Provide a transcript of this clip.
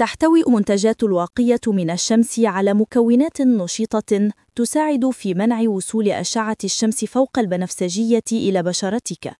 تحتوي منتجات الواقية من الشمس على مكونات نشيطة تساعد في منع وصول أشعة الشمس فوق البنفسجية إلى بشرتك.